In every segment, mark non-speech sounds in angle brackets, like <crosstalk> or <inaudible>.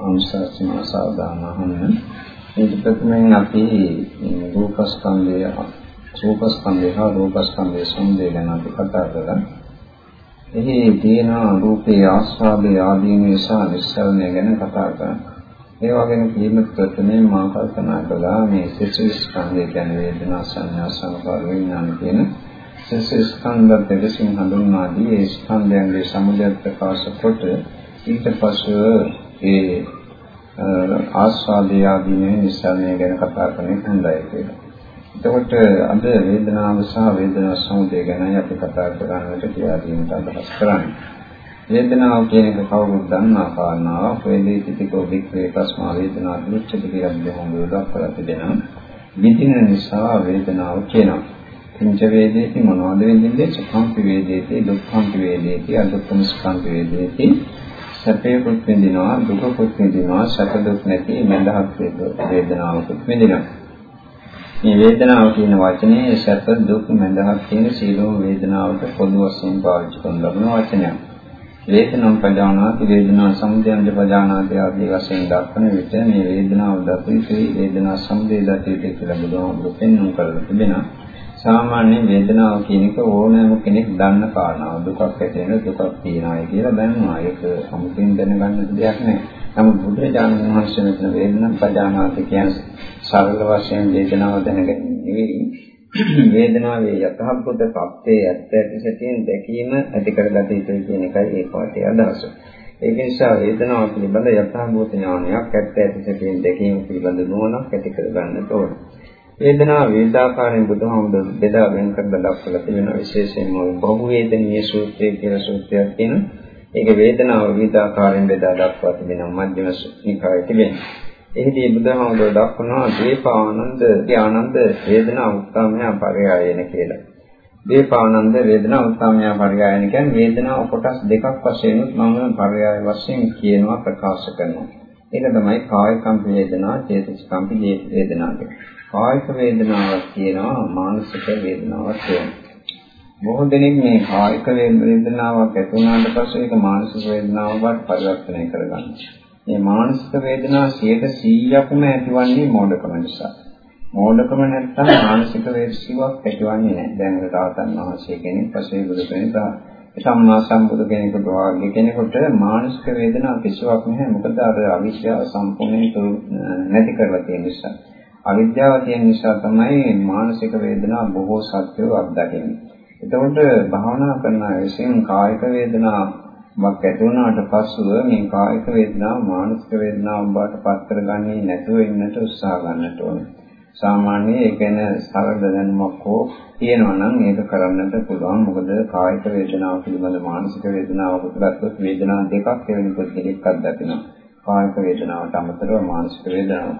අනුශාසනා සාදානහම මේ ප්‍රථමයෙන් අපි රූපස්කන්ධය රූපස්කන්ධය හා රූපස්කන්ධය සම්බන්ධ ගැන අපි කතා කළා. එහි තියෙන රූපේ ආස්වාදයේ ආදීනේ සහ නිස්සරණය ගැන කතා කරා. ඒ වගේම කීමත් ප්‍රථමයෙන් මා කල්පනා කළා මේ සිසු ස්කන්ධය ගැන වේදනා සංඥා සංකාර විඥාන කියන සිසු ස්කන්ධ දෙකකින් හඳුන්වා දී ඒ ස්කන්ධයන්ගේ සමුදය ප්‍රකාශ කොට ඊට පස්ව ඒ ආස්වාදයේ ආදීනේ නිස්සාරණය ගැන කතා කරන්නේ හොඳයි කියලා. එතකොට අද වේදනාව සහ වේදනා සමුදය ගැන අපි කතා කරන්නට කියලා දීමට අදහස් කරන්නේ. වේදනාව කියන එක කවුරුත් දන්නා කාරණාවක්. වේදී තිතිකෝ වික්‍රේ තස්මා වේදනා දුච්චති කියලා දෙහොඳ දක්වලා තිබෙනවා. විඳින නිසා වේදනාව කියනවා. කිංච වේදේති මොනවද වෙන්නේ? සුඛම්පි වේදේති දුක්ඛම්පි වේදේති අදුක්ඛම සුඛම්පි වේදේති සැපේකුත් විඳිනවා දුකකුත් විඳිනවා සැප දුක් නැති මඳහත් වේදනාවකුත් විඳිනවා. මේ වේදනාව කියන වචනේ සැප දුක් මඳහත් කියන සීලෝ වේදනාවට පොදු වශයෙන් පාවිච්චි කරන ලබන වචනයක්. වේදනම් පජානාති වේදනා සමුදයං පජානාති ආදී වශයෙන් දක්වන විට මේ වේදනාව දතිතේ වේදනා සමුදය දතිතේ කියලා බුදුහාමුදුරුවෝ පෙන්වන කරලා තිබෙනවා. සාමාන්‍ය වේදනාව කියන එක ඕනෑම කෙනෙක් දන්න කාරණාව. දුකක් ඇති වෙන දුකක් තියෙනවායි කියලා දන්නවා. ඒක සමුදින් දැනගන්න දෙයක් නෑ. නමුත් බුදුරජාණන් වහන්සේ මෙතන වේදනා පදානාති කියන්නේ සරල වශයෙන් වේදනාව දැනගැනීම නෙවෙයි. <clears throat> වේදනාවේ යථාභූත තත්ත්වයේ ඇත්ත ඇති සැටියෙන් දැකීම ඇති කරගත යුතුයි කියන එකයි ඒ පාඩේ අදහස. ඒක නිසා වේදනාව පිළිබඳ යථාභූත ඥානයක් ඇත්ත ඇති සැටියෙන් දැකීම පිළිබඳ නුවණක් ඇති කරගන්නට ඕනේ. වේදනාව වේදාකාරයෙන් බුදුහාමුදුරු බෙදා වෙන් කරලා දක්වලා තිබෙන විශේෂයෙන්ම බහු වේදනීය සූත්‍රය කියලා සූත්‍රයක් තියෙනවා. ඒක වේදනාව වේදාකාරයෙන් බෙදා දක්වා තිබෙනවා මධ්‍යම නිකායේ තිබෙනවා. එහිදී බුදුහාමුදුරු දක්වනවා දීපානන්ද ආනන්ද වේදනා උත්සාමය පරයයන කියලා. දීපානන්ද වේදනා උත්සාමය පරයයන කියන්නේ වේදනාව කොටස් දෙකක් වශයෙන් මම පරයය වශයෙන් කියනවා ප්‍රකාශ කරනවා. ඒක තමයි කායිකම් වේදනා, චේතසිකම් වේදනා කියන්නේ. කායික වේදනාවක් තියෙනවා මානසික වේදනාවක් තියෙනවා. බොහෝ දෙනෙක් මේ කායික වේදනාවක් ඇති වුණාට පස්සේ ඒක මානසික වේදනාවකට පරිවර්තනය කරගන්නවා මේ මානසික වේදනාව 100%ක්ම ඇතිවන්නේ මෝඩකම නිසා. මෝඩකම නැත්තම් මානසික වේදනාවක් ඇතිවන්නේ නැහැ. දැන් රාතන් වහන්සේ කෙනෙක් පස්සේ බුදු කෙනෙක් සම්මා සම්බුදු කෙනෙකුට වාගේ කෙනෙකුට මානසික වේදනා කිසිවක් නැහැ. මොකද අර අවිශ්වාස සම්පූර්ණයෙන් නැති කරලා තියෙන නිසා. අවිද්‍යාව තියෙන නිසා තමයි මානසික වේදනා බොහෝ සත්‍යව අත්දකින්නේ. එතකොට භාවනා කරන විශේෂයෙන් කායික වේදනාවක් ඇති වුණාට පස්සෙ මේ කායික වේදනාව මානසික වේදනාවක් බවට පත් කරගන්නේ නැතුව ඉන්නට උත්සාහ ගන්නට ඕනේ. සාමාන්‍ය ඒ කියන්නේ සරල දැනුමක් හෝ තියෙනවා නම් ඒක කරන්නට පුළුවන්. මොකද කායික වේදනාව පිළිබඳ මානසික වේදනාවක ගත්තොත් වේදනා දෙකක් වෙනකොට දෙකක් අත්දකිනවා. කායික වේදනාවට අමතරව මානසික වේදනාව.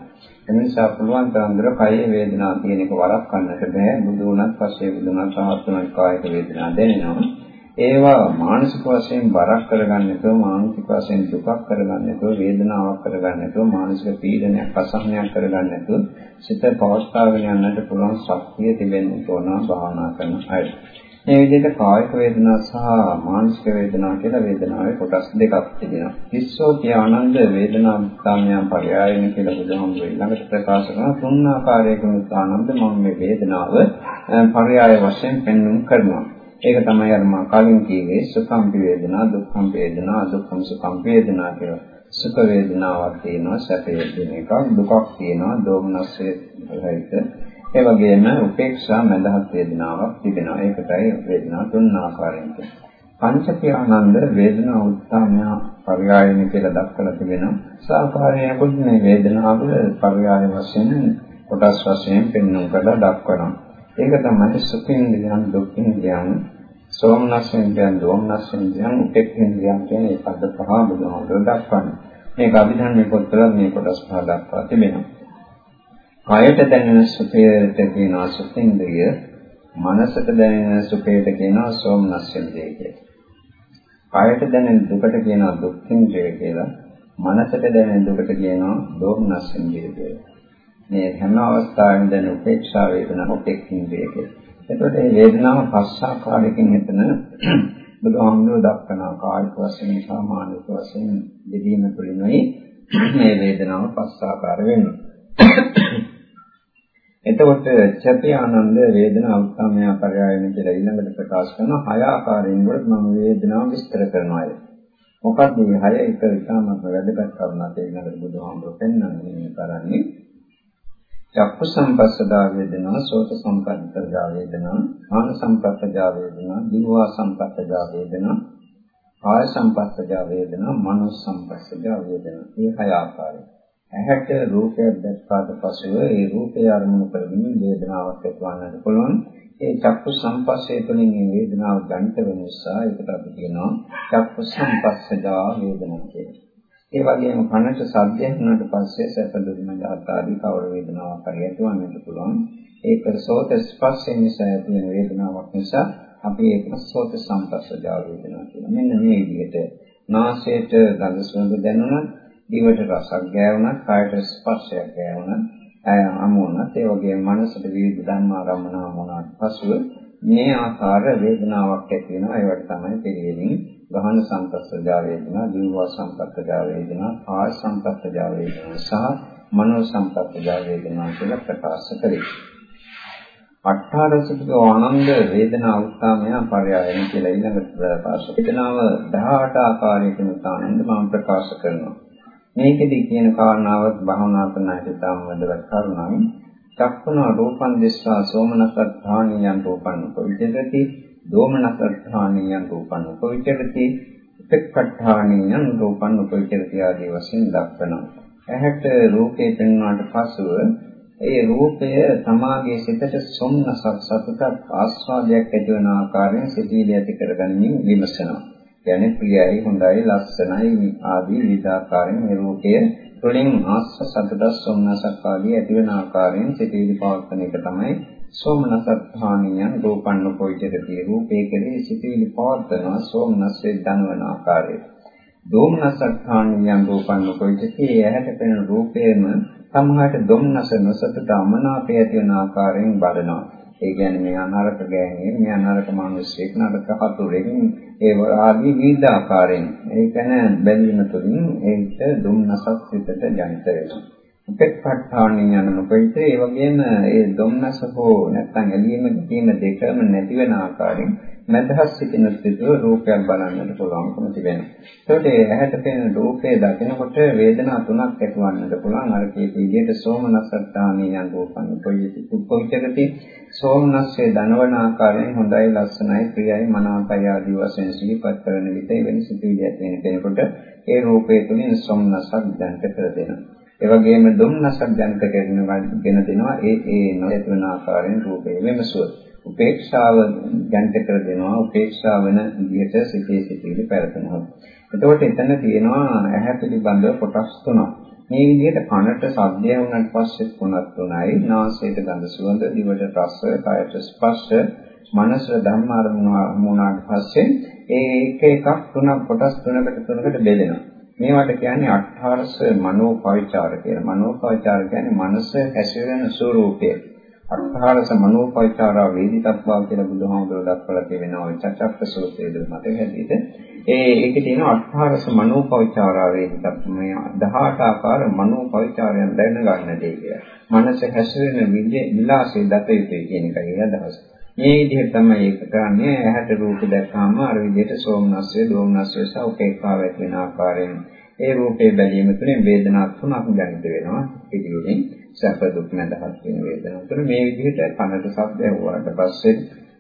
එනිසා පුළුවන් තරම් දුර කයේ වේදනාව කියන එක වළක්වන්නට බෑ. බුදු වුණත් පස්සේ බුදුනත් රහත් වුණත් කායික වේදනාව දැනෙනවා. ඒවා මානසික වශයෙන් බරක් කරගන්න නැතුව මානසික වශයෙන් දුකක් කරගන්න නැතුව වේදනාවක් කරගන්න නැතුව මානසික පීඩනයක් අසහනයක් කරගන්න නැතුව සිත පවස්තාවගෙන යන්නට පුළුවන් ශක්තිය තිබෙන්න ඕන භාවනා කරන අය. මේ විදිහට කායික වේදනා සහ මානසික වේදනා කියලා වේදනාවේ කොටස් දෙකක් තිබෙනවා. හිස්සෝ ආනන්ද වේදනා සාමයන් පරයයන කියලා බුදුහාමුදුරුවෝ ළඟට ප්‍රකාශ කරන තුන් ආකාරයකින් ආනන්ද මම මේ වේදනාව පරයය වශයෙන් පෙන්වන්න කරනවා. ඒක තමයි අර මා කලින් කිව්වේ සුඛම් වේදනා, දුක්ඛම් වේදනා, අදුක්ඛම් සුඛම් වේදනා කියලා. සුඛ වේදනාවක් තියෙනවා, සැප වේදන එකක්, දුකක් තියෙනවා, දෝමනස්සේ රහිත ඒ වගේම උපේක්ෂා මඳහත් වේදනාවක් තිබෙනවා. ඒකටයි වේදනා තුන් ආකාරයෙන් තියෙන්නේ. පංචපියානන්ද වේදනා උත්සාහය පරියායන කියලා දක්වලා තිබෙනවා. සාකාරයකුත් මේ වේදනාව පරියාය වශයෙන් කොටස් වශයෙන් පෙන්වන්න කරලා දක්වනවා. ඒක තමයි සුඛින්ද්‍රයන් දුක්ඛින්ද්‍රයන් සෝමනස්ෙන්ද්‍රයන් දෝමනස්ෙන්ද්‍රයන් උපේක්ඛින්ද්‍රයන් කියන මේ පද පහ බුදුහාමුදුරුවෝ දක්වනවා. මේක අභිධර්ම පොත්වල මේ කොටස් පහ දක්වා තිබෙනවා. කයට දැනෙන සුඛයට කියනවා සුඛේන්ද්‍රිය, මනසට දැනෙන සුඛයට කියනවා සෝමනස්සේන්ද්‍රිය කියලා. කයට දැනෙන දුකට කියනවා දුක්ඛේන්ද්‍රිය කියලා, මනසට දැනෙන දුකට කියනවා දෝමනස්සේන්ද්‍රිය කියලා. මේ හැම අවස්ථාවෙම දැනෙන උපේක්ෂා වේදනා උපේක්ඛේන්ද්‍රිය කියලා. එතකොට මේ වේදනාව පස් ආකාරයකින් මෙතන <clears throat> බුදුහාමුදුරුවෝ දක්වනවා කායික වශයෙන් සාමානික වශයෙන් දෙදීම තුළිනුයි <clears throat> මේ වේදනාව පස් ආකාර වෙනවා. එතකොට චපේ ආනන්ද වේදනා උත්සාමය පරයයන කියලා ඊළඟට ප්‍රකාශ කරන හය ආකාරයෙන් වල මම වේදනාව විස්තර කරනවා. මොකක්ද මේ හය එක ඉතාමත් වැදගත් කරුණක් ඊළඟට බුදුහාමුදුරුවෝ පෙන්වන්නේ මේ කරන්නේ. චක්කු සම්පස්සදා වේදනා, සෝත සම්පස්සදා වේදනා, ආන සම්පස්සදා වේදනා, දිවවා සම්පස්සදා වේදනා, කාය සම්පස්සදා වේදනා, මනෝ සම්පස්සදා වේදනා. මේ හය ආකාරයි. ඇහැට රූපයක් දැක්කාට පසුව ඒ රූපය අරමුණු කරගෙන වේදනාවක් ඇතිවන්නට පුළුවන්. ඒ චක්කු සංපස්සේ තුළින් මේ වේදනාව ගන්ට වෙන නිසා ඒකට අපි කියනවා චක්කු සංපස්සජා වේදනා කියලා. ඒ වගේම කනට ශබ්දයක් වුණාට පස්සේ සැප දුන්න ආදී කවර වේදනාවක් හරි ඇතිවන්නට පුළුවන්. ඒක සෝත ස්පර්ශයෙන් නිසා ඇතිවන වේදනාවක් නිසා අපි ඒක සෝත සංපස්සජා වේදනා කියලා. මෙන්න මේ විදිහට නාසයට ගඳ සුවඳ දැනුණත් දිවට රසක් ගෑවුණත්, කායට ස්පර්ශයක් ගෑවුණත්, ඇය අමුණත්, ඒ වගේම මනසට විවිධ ධර්ම ආරම්භන වුණාට පසුව මේ ආකාර වේදනාවක් ඇති වෙනවා. ඒවට තමයි පිළිවෙලින් ගහන සංපස්සජා වේදනා, දිවව සංපස්සජා වේදනා, ආය සංපස්සජා වේදනා සහ මනෝ සංපස්සජා වේදනා කියලා ප්‍රකාශ කරේ. අට්ඨාරසික ආනන්ද වේදනා උත්සාමය පරයයන් කියලා ඊළඟ ප්‍රකාශ. වේදනාව 18 ආකාරයකින් උත්සාහයෙන්ද මම ප්‍රකාශ කරනවා. මේකෙදි කියන කාරණාවත් භවනා කරන හිත තාම වැදගත් කරුණක්. චක්කන රූපං දිස්සා සෝමනසත්ථානියං රූපං උපවිචරති දෝමනසත්ථානියං රූපං උපවිචරති උපෙක්ඛඨානියං රූපං උපවිචරති ආදී වශයෙන් දක්වනවා. ඇහැට රූපේ පෙන්වනාට පසුව ඒ රූපය සමාගයේ සිතට සොම්නසක් සතුටක් ආස්වාදයක් ඇතිවන ආකාරයෙන් සිතීලිය ඇති කරගනිමින් විමසනවා. කියන්නේ ප්‍රියයි හොඳයි ලස්සනයි ආදී විවිධාකාරයෙන් මේ රූපය තුළින් ආස්ස සතුට සොම්නසක් ආදී ඇතිවන ආකාරයෙන් සිතේදී පවත්වන එක තමයි සෝමනසත්ථානියන් රූපන්න කොයිතරදී රූපේ කෙරෙහි සිතේදී පවත්වන සෝමනස්සේ දනවන ආකාරය. දෝමනසත්ථානියන් රූපන්න කොයිතරදී ඇහැට පෙනෙන රූපේම සමහරට දොම්නස නොසතුට අමනාපය ඇති වන ආකාරයෙන් බලනවා. ඒ කියන්නේ මේ අනරක ගෑණියෙක් මේ අනරක මිනිස්සෙක් නරක හතුරෙක් ඒ ආදී විවිධ ආකාරයෙන් ඒ කියන්නේ බැලීම තුළින් ඒකට දුම්නසක් සිතට ජනිත වෙනවා. උපේක්ෂාණිය යන නොපෙිට ඒ වගේම ඒ දුම්නස හෝ නැත්නම් එළීම ගැටීම දෙකම නැති වෙන ආකාරයෙන් මදහස් සිටින ස්ථිතිය රූපයක් බලන්නට පුළුවන්කම තිබෙනවා. ඒකට ඇහැට පෙනෙන රූපය දකිනකොට වේදනා තුනක් ඇතිවන්නට පුළුවන්. අර කීප විදිහට සෝමනස්සත්තානියන් රූපං කොයිචකති සෝමනස්සේ දනවන ආකාරයෙන් හොඳයි ලස්සනයි ප්‍රියයි මනාපයි ආදී වශයෙන් සිහිපත් කරන විට වෙන සිතුවිලි ඇති වෙන කෙනෙකුට ඒ රූපය තුළින් සෝමනසක් දැනට කර දෙනවා. ඒ වගේම දුම්නසක් දැනට ගෙන දෙනවා ඒ ඒ නොයතුන ආකාරයෙන් රූපේ වෙනසුව. උපේක්ෂාව ජනිත කර දෙනවා උපේක්ෂාව වෙන විදිහට සිතේ සිටිලි පැවතෙනවා. එතකොට එතන තියෙනවා ඇහැ පිළිබඳව කොටස් තුනක්. මේ විදිහට කනට ශබ්දය වුණාට පස්සේ තුනක් තුනයි නාසයට ගඳ සුවඳ දිවට රස කයට ස්පර්ශ මනසට ධර්ම අරමුණාට පස්සේ ඒ එක එකක් තුනක් කොටස් තුනකට තුනකට බෙදෙනවා. මේවට කියන්නේ අට්ඨාරස මනෝපවිචාර කියලා. මනෝපවිචාර කියන්නේ මනස හැසිරෙන ස්වરૂපය. අට්ඨාරස මනෝපවිචාරා වේදිතත්වා කියලා බුදුහාමුදුරුවෝ දක්වලා තියෙනවා චක්ක සූත්‍රයේ මතක හැටියට. ඒ ඒකේ තියෙන අට්ඨාරස මනෝපවිචාරා වේදිතත් මේ 18 ආකාර මනෝපවිචාරයන් දැන ගන්න දෙය කියලා. මනස හැසිරෙන විලාසයේ දත යුතුයි කියන එකයි අදහස. මේ විදිහට තමයි ඒක කරන්නේ ඇහැට රූප දැක්කාම අර විදිහට සෝමනස්සේ දෝමනස්සේ සහ උපේක්ඛාව ඇති වෙන ආකාරයෙන් ඒ රූපේ බැලීම තුළින් වේදනා තුනක් දැනිට වෙනවා පිළිවෙලින් සැප දුක් නැදහත් වෙන වේදනා තුන මේ විදිහට කනට ශබ්ද ඇහුවාට පස්සේ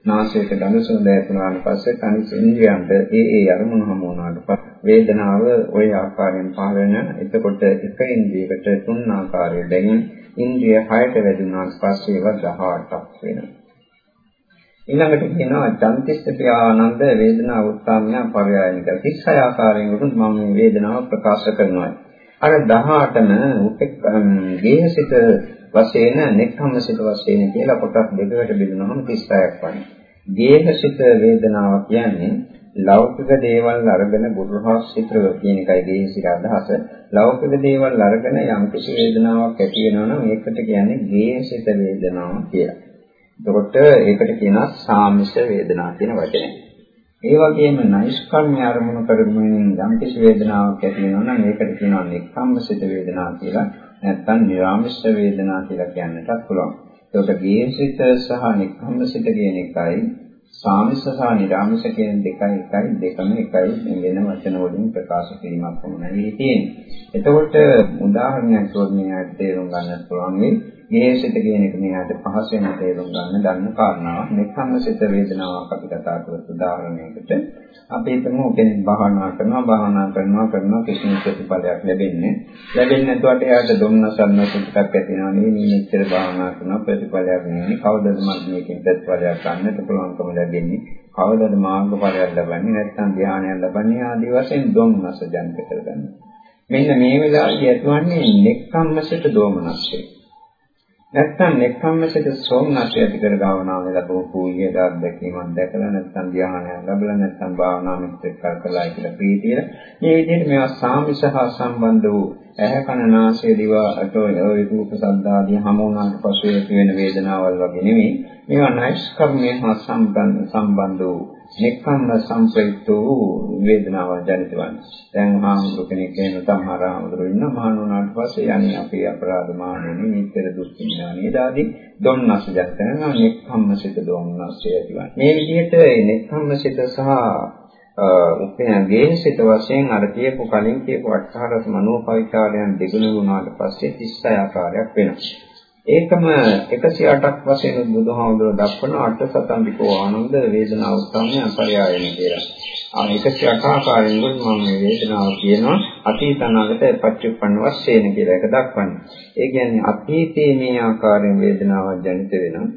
නාසයට ගඳ සුවඳ ඇතුණාට පස්සේ කනිස් ඉන්ද්‍රියන්ට ඒ ඒ අරමුණු හමු වුණාට පස්සේ වේදනාව ওই ආකාරයෙන් පහළ වෙන එතකොට එක ඉන්ද්‍රියකට තුන් ආකාරයෙන් දැනින් ඉන්ද්‍රිය 6ට වැඩුණාට පස්සේ ඒවා 18ක් වෙනවා ඊළඟට කියනවා චන්තිස්ස ආනන්ද වේදනා උත්සාමය පරයයනික 36 ආකාරයෙන් උතුම් මම මේ වේදනාව ප්‍රකාශ කරනවා. අර 18ම උපෙක් ගේහසිත වශයෙන් නෙක්ඛම්මසිත වශයෙන් කියලා කොටස් දෙකකට බෙදනවාම 36ක් වань. ගේහසිත වේදනාව කියන්නේ ලෞකික දේවල් අරගෙන බුදුහාස්සිතව කියන එකයි ගේහසිත අදහස. ලෞකික දේවල් අරගෙන යම්කිසි වේදනාවක් ඇති වෙනවනම් ඒකට කියන්නේ ගේහසිත වේදනාව කියලා. එතකොට ඒකට කියනවා සාමිෂ වේදනාව කියන වචනේ. ඒ වගේම නෛෂ්කර්ම්‍ය අරමුණු කරගෙන යම් කිසි වේදනාවක් ඇති වෙනවා නම් ඒකට කියනවා නික්කම්මසිත වේදනා කියලා. නැත්නම් නිරාමිෂ වේදනා කියලා කියන්නටත් පුළුවන්. ඒක ගේසිත සහ නික්කම්මසිත කියන එකයි සාමිස සහ නිරාමිස කියන දෙකයි එකයි දෙකම එකයි වෙන වචන වලින් ප්‍රකාශ කිරීමක් වුණා තියෙන්නේ. එතකොට උදාහරණයක් වශයෙන් තේරුම් ගන්නත් පුළුවන් මේ ගේසිත කියන එක මෙයාට පහසෙන් තේරුම් ගන්න ගන්න කාරණාවක්. නික්කම්මසිත වේදනාවක් අපි කතා කරපු උදාහරණයකට අපි හිතමු කෙනෙක් භාවනා කරනවා භාවනා කරනවා කරනවා කිසිම ප්‍රතිඵලයක් ලැබෙන්නේ ලැබෙන්නේ නැතුවට එයාට දුන්නසන්න සුටක් ඇති වෙනවා. නෙවෙයි මෙච්චර භාවනා කරනවා ප්‍රතිඵලයක් නෙවෙයි. කවදද මම මේකෙන් ප්‍රතිඵලයක් ගන්නට පුළුවන්කම ලැබෙන්නේ කවදද මාර්ගඵලයක් ලබන්නේ? නැත්නම් ධ්‍යානයක් ලබන්නේ? ආදී වශයෙන් දුන්නස ජනිත කරගන්න. මෙන්න මේ වෙලාවේදී ඇතිවන්නේ නෙක්ඛම්මසිත දෝමනස්සේ නැත්තම් නෙක්ඛම්මසිත සෝමනස්ය ඇති කර ගන්නවා ලැබුණු පූජ්‍ය දාද්දකීමක් දැකලා නැත්තම් ධ්‍යානයක් ලැබලා නැත්තම් භාවනාවෙත් එක්කල් කළා කියලා ප්‍රීතිය. මේ විදිහට මේවා සාමිසහ සම්බන්ධ වූ ඇහැ කන නාසය දිව අතෝ ඒ රූප සද්දාදී හමු වුණාට පසු ඇති වෙන වේදනාවල් වගේ නෙමෙයි. මේවා නෛෂ්කර්මයේ හා සම්බන්ධ සම්බන්ධ වූ නික්කම්ම සංප්‍රයුක්ත වූ වේදනාව ජනිත වන්නේ. දැන් ආමුදු කෙනෙක් වෙන සමහර ආමුදු ඉන්න මහණුනාට පස්සේ යන්නේ අපේ අපරාධ මානෙනි නිතර දුක් විඳිනා නේද ආදී දුම්නස් ජනිත කරනවා නික්කම්මසිත දුම්නස් ඇතිවන්නේ. මේ විදිහට නික්කම්මසිත සහ උපයන ගේහසිත වශයෙන් අර කියපු කලින් කියපු අට්ඨාරස මනෝපවිචාරයන් දෙගුණ වුණාට පස්සේ 36 ආකාරයක් වෙනවා. ඒකම 108ක් වශයෙන් බුදුහාමුදුරුවෝ දක්වන අට සතන්තිකෝ ආනන්ද වේදනා උත්සන්නය අපරයායන කියලා. ආ 108 ආකාරයෙන් මම මේ වේදනාව කියනවා අතීත අනාගත පච්චුප්පන්න වශයෙන් කියලා එක දක්වන්නේ. ඒ කියන්නේ අතීතයේ මේ ආකාරයෙන් වේදනාවක් ජනිත වෙනවා.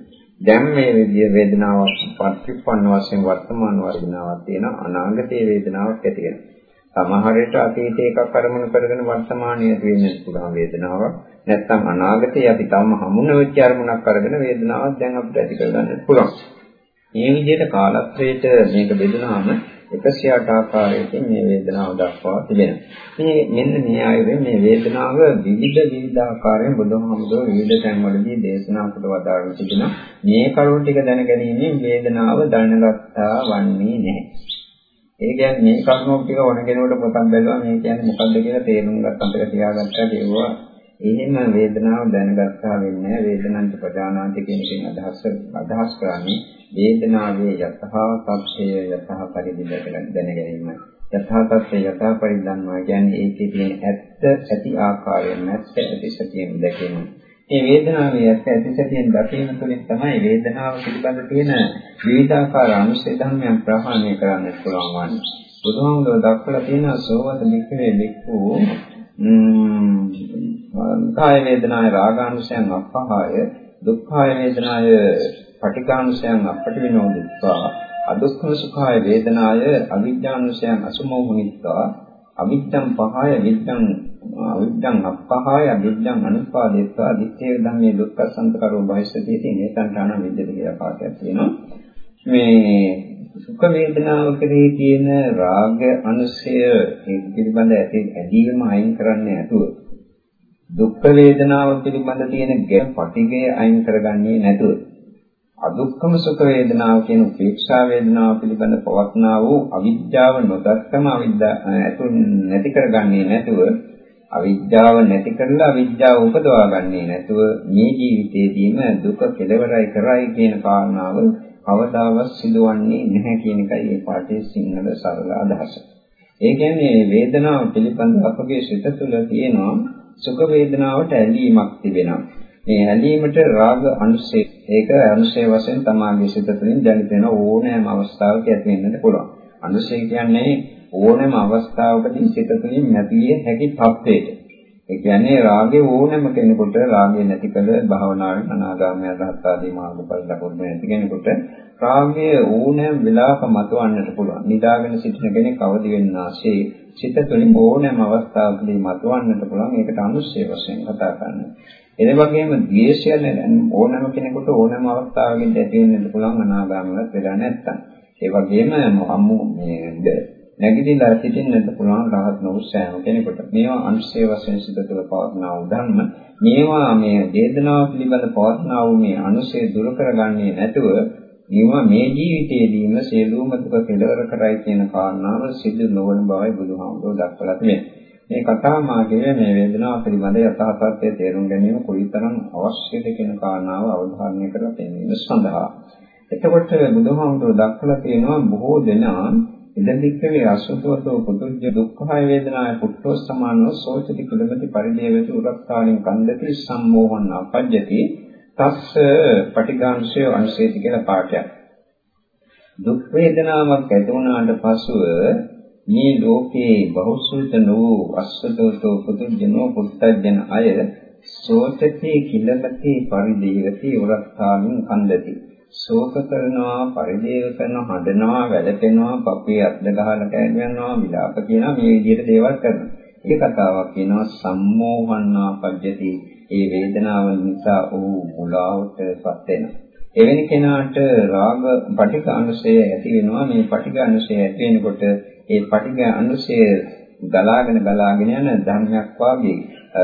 දැන් මේ විදිය වේදනාවක් පච්චුප්පන්න වශයෙන් වර්තමාන වේදනාවක් තියෙනවා අනාගතයේ වේදනාවක් ඇති වෙනවා. සමහර විට අතීතේ එකක් අරමුණු කරගෙන වර්තමානයේ වෙන්න පුළුවන් වේදනාවක්. නැත්නම් අනාගතේ අපි තවම හමුන වෙච්ච අරමුණක් අරගෙන වේදනාවක් දැන් අපිට ඇති කරගන්න පුළුවන්. මේ විදිහට කාලත්‍රයට මේක බෙදුනහම 108 ආකාරයකින් මේ වේදනාව දක්වා තිබෙනවා. මේ මෙන්න මේ ආයුර්වේ මේ වේදනාව විවිධ විවිධ ආකාරයෙන් බුදුහාමුදුරුවෝ විවිධ තැන්වලදී දේශනා කොට වදාරන තිබෙනවා. මේ කරුණු ටික දැනගැනීමෙන් වේදනාව දැනගත්තා වන්නේ නැහැ. ඒ කියන්නේ මේ කරුණු ටික ඕන කෙනෙකුට පොතක් බැලුවා මේ කියන්නේ මොකද්ද කියලා තේරුම් ගන්න අපිට තියාගත්තා ඒවා එහෙම වේදනාව දැනගත්තා වෙන්නේ වේදනන්ත ප්‍රජානාන්ත කියන එකෙන් අදහස් අදහස් කරන්නේ වේදනාවේ යථා තත්ත්වය යථා පරිදි දැන ගැනීම යථා තත්ත්වය යථා පරිදි දන්නවා කියන්නේ ඒකේ තියෙන ඇත්ත ඇති ආකාරය නැත්te ඇති සතියෙන් දැකීම මේ වේදනාවේ ඇත්ත ඇති සතියෙන් දැකීම තුළින් තමයි වේදනාව පිළිබඳ තියෙන විවිධාකාර අනුශේධ ධර්මයන් ප්‍රහාණය කරන්න පුළුවන් වන්නේ. බුදුහාමුදුරුවෝ දක්වලා තියෙන සෝවත වික්‍රේ වික්ඛු කාය වේදනාය රාගානුසයන් අපහාය දුක්ඛාය වේදනාය පටිඝානුසයන් අපට විනෝදිත්වා අදුක්ඛම සුඛාය වේදනාය අවිඥානුසයන් අසුමෝහනිත්වා අවිද්දම් පහය විද්දම් අවිද්දම් අපහාය අවිද්දම් අනුපාදේත්වා දිත්තේ ධම්මේ දුක්ඛ සම්පකරෝ බහිස්සති ඉතින් ඒතන්ටාන විද්‍යට කියලා පාඩයක් තියෙනවා. මේ සුඛ වේදනාව කෙරෙහි තියෙන රාග අනුසය ඒ පිළිබඳ ඇති ඇදීම අයින් කරන්නේ නැතුව දුක් වේදනාව පිළිබඳ තියෙන ගැඹ පටිගය අයින් කරගන්නේ නැතුව අදුක්කම සුඛ වේදනාව කියන උපේක්ෂා වේදනාව පිළිබඳ පවත්නා වූ අවිද්‍යාව නොදක්කම අවිද්‍යාව ඇතුල් නැති කරගන්නේ නැතුව අවිද්‍යාව නැති කරලා අවිද්‍යාව උපදවා ගන්නේ නැතුව මේ ජීවිතේදීම දුක කෙලවරයි කරයි කියන කාරණාව කවදාවත් සිදුවන්නේ නැහැ කියන එකයි මේ පාඩේ සිංහල සරල අදහස. ඒ කියන්නේ වේදනාව පිළිබඳ අපගේ සිත තුළ තියෙනවා සුඛ වේදනාවට ඇලීමක් තිබෙනවා. මේ ඇලීමට රාග අනුසය ඒක අනුසය වශයෙන් තමාගේ සිත තුළින් ජනිත වෙන ඕනෑම අවස්ථාවක ඇති වෙන්නට පුළුවන්. අනුසය කියන්නේ ඕනෑම අවස්ථාවකදී සිත තුළින් නැතිය හැකි තත්ත්වයට. ඒ කියන්නේ රාගය ඕනෑම කෙනෙකුට රාගය නැති කළ භාවනාවෙන් අනාගාමී අරහත් ආදී මාර්ගඵල ලබන්න නැති කෙනෙකුට රාගය ඕනෑම වෙලාවක මතුවන්නට පුළුවන්. නිදාගෙන සිටින කෙනෙක් අවදි වෙන්නාසේ සිත තුළින් ඕනෑම අවස්ථාවකදී මතුවන්නට පුළුවන්. ඒකට අනුශය වශයෙන් කතා කරන්නේ. ඒ වගේම ද්වේෂය ඕනෑම කෙනෙකුට ඕනෑම අවස්ථාවකින් ඇති වෙන්නට පුළුවන් අනාගාමීවත් වෙලා නැත්තම්. ඒ වගේම අම්මු මේ නැගිටලා සිටින්නට පුළුවන් රහත් නොවු සෑම කෙනෙකුට. මේවා අනුශය වශයෙන් සිත තුළ පවත්නා වූ ධර්ම. මේවා මේ වේදනාව පිළිබඳ පවත්නා වූ මේ අනුශය දුරු කරගන්නේ නැතුව මේවා මේ ජීවිතයේදීම සියලුම දුක කෙලවර කරයි කියන කාරණාව සිදු නොවන බවයි බුදුහාමුදුරුවෝ දක්වලා තිබෙනවා. මේ කතා මාර්ගයේ මේ වේදනාව පිළිබඳ යථා තත්ත්වය තේරුම් ගැනීම කොයිතරම් අවශ්‍යද කියන කාරණාව අවධාරණය කරලා පෙන්වීම සඳහා. එතකොට බුදුහාමුදුරුවෝ දක්වලා තියෙනවා බොහෝ දෙනා ඉදදික්කවේ අසුතවතෝ පුදුජ්ජ දුක්ඛය වේදනාය පුට්ඨෝ සමානෝ සෝචති කුලමති පරිදේවති උරක්තාලින් කන්දති සම්මෝහන අපජ්ජති තස්ස පටිඝාංශය අනුසේති කියලා පාඩයක්. දුක් වේදනාවක් ඇති වුණාට පසුව මේ ලෝකේ බහුසුත වූ අසුතවතෝ පුදුජ්ජනෝ පුත්තජන අය සෝචති කිලමති පරිදේවති උරක්තාලින් කන්දති ශෝක කරනවා, පරිදේව කරනවා, හඬනවා, වැළපෙනවා, පපුවේ අත්ද ගහලා කෑගන්නවා, විලාප කියනවා මේ විදිහට දේවල් කරනවා. ඒ කතාවක් කියනවා සම්මෝහන්නා පජ්ජති. ඒ වේදනාව නිසා ඔහු මුලාවටපත් වෙනවා. එවැනි කෙනාට රාග පටිඝ අනුසය ඇති වෙනවා. මේ පටිඝ අනුසය ඇති වෙනකොට ඒ පටිඝ අනුසය ගලාගෙන ගලාගෙන යන ධර්මයක් වාගේ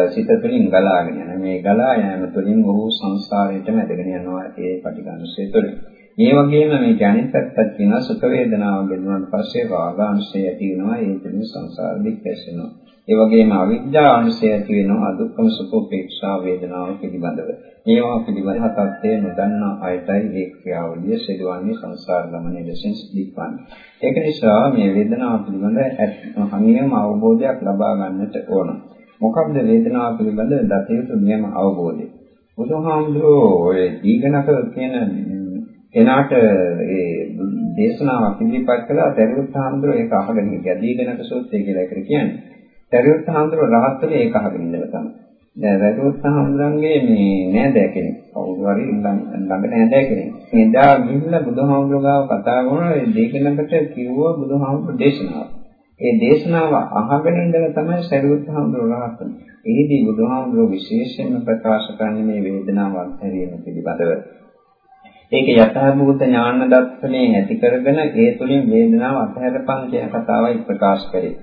සිත තුළින් ගලාගෙන යන මේ ගලා යාම තුළින් ඔහු සංසාරයටම ඇදගෙන යනවා ඒ පටිඝානුසය තුළින්. මේ වගේම මේ ඥානිත පැත්තක් තියෙනවා සුඛ වේදනාව ගෙනුනට පස්සේ රාගානුසය ඇති වෙනවා ඒ තුළින් සංසාර දික් ඇසෙනවා. ඒ වගේම අවිද්‍යා අනුසය ඇති වෙනවා අදුක්කම සුඛ උපේක්ෂා වේදනාව පිළිබඳව. මේවා පිළිබඳ හතත්තේ නොදන්නා අයටයි මේ ක්‍රියාවලිය සිදුවන්නේ සංසාර ගමනේ ලෙසින් දික්වන්නේ. ඒක නිසා මේ වේදනාව පිළිබඳ අනියම අවබෝධයක් ලබා ගන්නට ඕන. මොකක්ද වේදනාව පිළිබඳ දතයුතු නියම අවබෝධය. බුදුහාමුදුරෝ ඔය දීගණක කියන කෙනාට ඒ දේශනාවක් ඉදිරිපත් කළා දරුවත් හාමුදුරෝ ඒක අහගෙන හිටියා. දීගණක සූත්‍රය කියලා එකට කියන්නේ. දරුවත් හාමුදුරෝ රහත්තුනේ ඒක අහගෙන ඉඳලා තමයි. දැන් දරුවත් හාමුදුරන්ගේ මේ නෑදෑ කෙනෙක්. කවුරු හරි ළඟ නෑදෑ කෙනෙක්. එදා ගිහිල්ලා බුදුහාමුදුරුවෝ ගාව කතා කරනවා ඒ දීගණකට කිව්වා බුදුහාමුදුරෝ දේශනාවක්. ඒ දේශනාව අහගෙන ඉඳලා තමයි සරියුත් හාමුදුරුවෝ රහත් වෙන්නේ. එහිදී බුදුහාමුදුරුවෝ විශේෂයෙන්ම ප්‍රකාශ කරන්නේ මේ වේදනාව අත්හැරීම පිළිබඳව. ඒක යථාභූත ඥාන දර්ශනේ ඇති කරගෙන ඒ තුලින් වේදනාව අත්හැරපන් කියන කතාවයි ප්‍රකාශ කරේ.